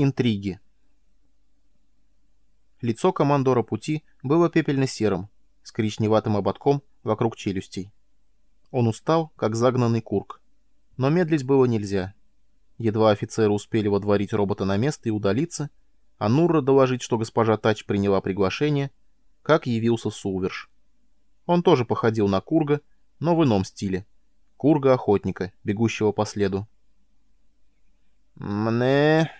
Интриги. Лицо командора пути было пепельно-серым, с коричневатым ободком вокруг челюстей. Он устал, как загнанный курк. Но медлить было нельзя. Едва офицеры успели водворить робота на место и удалиться, а Нурра доложить, что госпожа Тач приняла приглашение, как явился Сулверш. Он тоже походил на Курга, но в ином стиле. Курга-охотника, бегущего по следу. «Мне...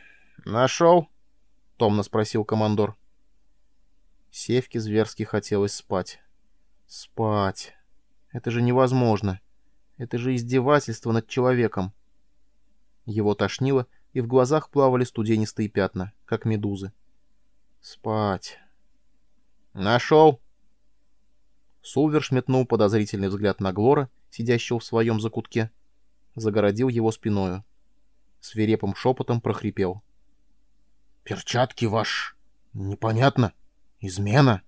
нашел?» — томно спросил командор. Севке зверски хотелось спать. Спать. Это же невозможно. Это же издевательство над человеком. Его тошнило, и в глазах плавали студенистые пятна, как медузы. Спать. «Нашел!» Сулверш метнул подозрительный взгляд на Глора, сидящего в своем закутке. Загородил его спиною. Свирепым шепотом прохрипел. «Перчатки ваш... непонятно. Измена».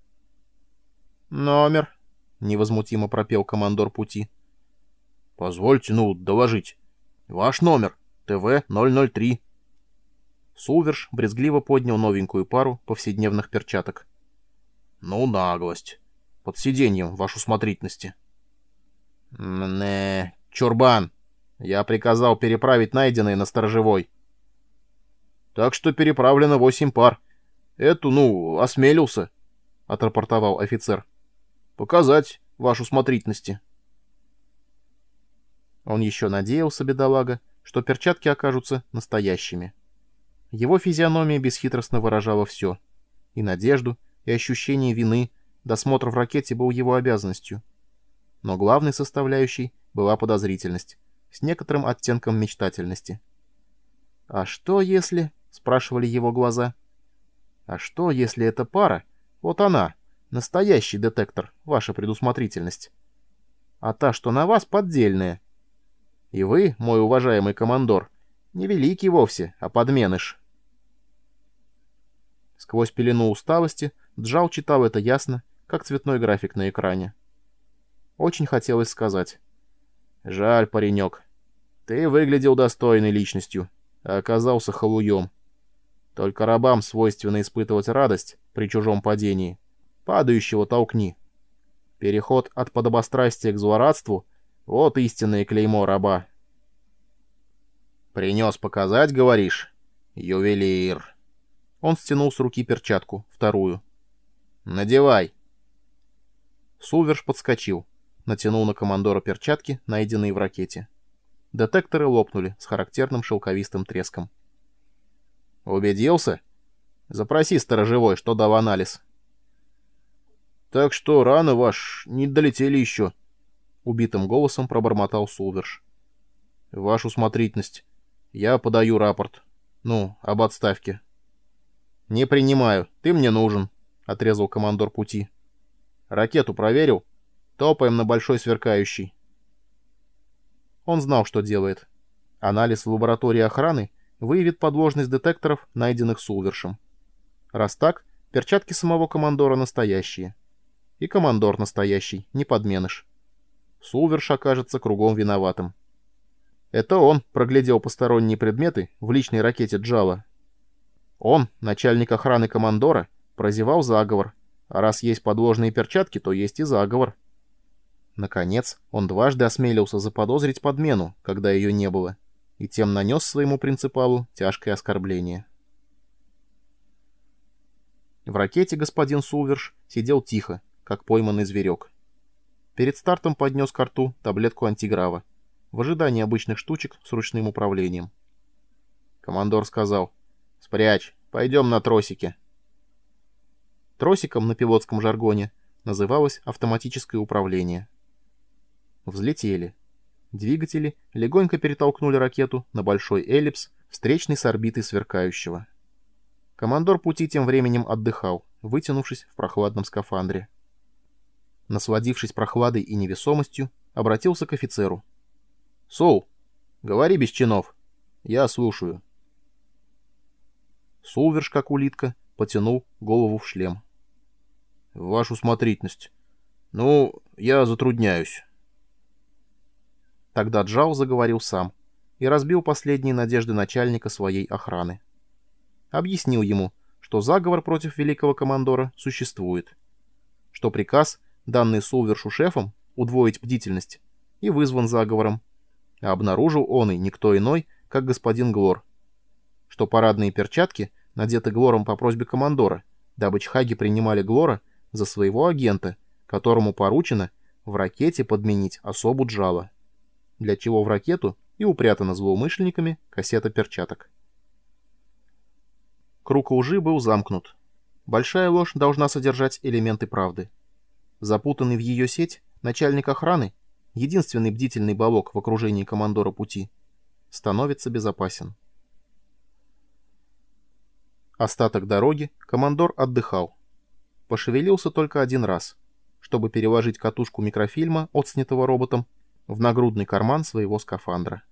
«Номер», — невозмутимо пропел командор пути. «Позвольте, ну, доложить. Ваш номер. ТВ-003». Сулверш брезгливо поднял новенькую пару повседневных перчаток. «Ну, наглость. Под сиденьем, вашу смотрительности». «Мне... чурбан. Я приказал переправить найденные на сторожевой». «Так что переправлено восемь пар. Эту, ну, осмелился», — отрапортовал офицер. «Показать вашу смотрительности». Он еще надеялся, бедолага, что перчатки окажутся настоящими. Его физиономия бесхитростно выражала все. И надежду, и ощущение вины, досмотр в ракете был его обязанностью. Но главной составляющей была подозрительность, с некоторым оттенком мечтательности. «А что если...» — спрашивали его глаза. «А что, если эта пара? Вот она, настоящий детектор, ваша предусмотрительность. А та, что на вас, поддельная. И вы, мой уважаемый командор, не великий вовсе, а подменыш». Сквозь пелену усталости Джал читал это ясно, как цветной график на экране. Очень хотелось сказать. «Жаль, паренек. Ты выглядел достойной личностью, а оказался халуем. Только рабам свойственно испытывать радость при чужом падении. Падающего толкни. Переход от подобострастия к злорадству — вот истинное клеймо раба». «Принес показать, говоришь? Ювелир». Он стянул с руки перчатку, вторую. «Надевай!» Сулверш подскочил, натянул на командора перчатки, найденные в ракете. Детекторы лопнули с характерным шелковистым треском. «Убедился? Запроси сторожевой, что дал анализ». «Так что раны ваш не долетели еще», — убитым голосом пробормотал Сулверш. «Вашу смотрительность. Я подаю рапорт. Ну, об отставке». «Не принимаю. Ты мне нужен», — отрезал командор пути. «Ракету проверил? Топаем на большой сверкающий». Он знал, что делает. Анализ в лаборатории охраны выявит подложность детекторов, найденных Сулвершем. Раз так, перчатки самого командора настоящие. И командор настоящий, не подменыш. Сулверш окажется кругом виноватым. Это он проглядел посторонние предметы в личной ракете Джала он, начальник охраны командора, прозевал заговор, а раз есть подложные перчатки, то есть и заговор. Наконец, он дважды осмелился заподозрить подмену, когда ее не было, и тем нанес своему принципалу тяжкое оскорбление. В ракете господин Сулверш сидел тихо, как пойманный зверек. Перед стартом поднес к рту таблетку антиграва, в ожидании обычных штучек с ручным управлением. Командор сказал — Спрячь. Пойдем на тросике. Тросиком на пилотском жаргоне называлось автоматическое управление. Взлетели. Двигатели легонько перетолкнули ракету на большой эллипс, встречный с орбитой сверкающего. Командор пути тем временем отдыхал, вытянувшись в прохладном скафандре. Насладившись прохладой и невесомостью, обратился к офицеру. «Соу, говори без чинов. Я слушаю». Сулверш, как улитка, потянул голову в шлем. — Вашу смотрительность. Ну, я затрудняюсь. Тогда Джао заговорил сам и разбил последние надежды начальника своей охраны. объяснил ему, что заговор против великого командора существует, что приказ, данный Сулвершу шефом, удвоить бдительность, и вызван заговором, а обнаружил он и никто иной, как господин Глор, что парадные перчатки надеты Глором по просьбе командора, дабы чхаги принимали Глора за своего агента, которому поручено в ракете подменить особу Джала, для чего в ракету и упрятана злоумышленниками кассета перчаток. Круг лжи был замкнут. Большая ложь должна содержать элементы правды. Запутанный в ее сеть, начальник охраны, единственный бдительный балок в окружении командора пути, становится безопасен. Остаток дороги командор отдыхал. Пошевелился только один раз, чтобы переложить катушку микрофильма, отснятого роботом, в нагрудный карман своего скафандра.